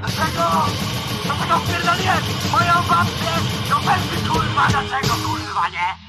Dlaczego? Dlaczego wpierdoliłem moją babcię do no belki, kurwa? Dlaczego, kurwa, nie?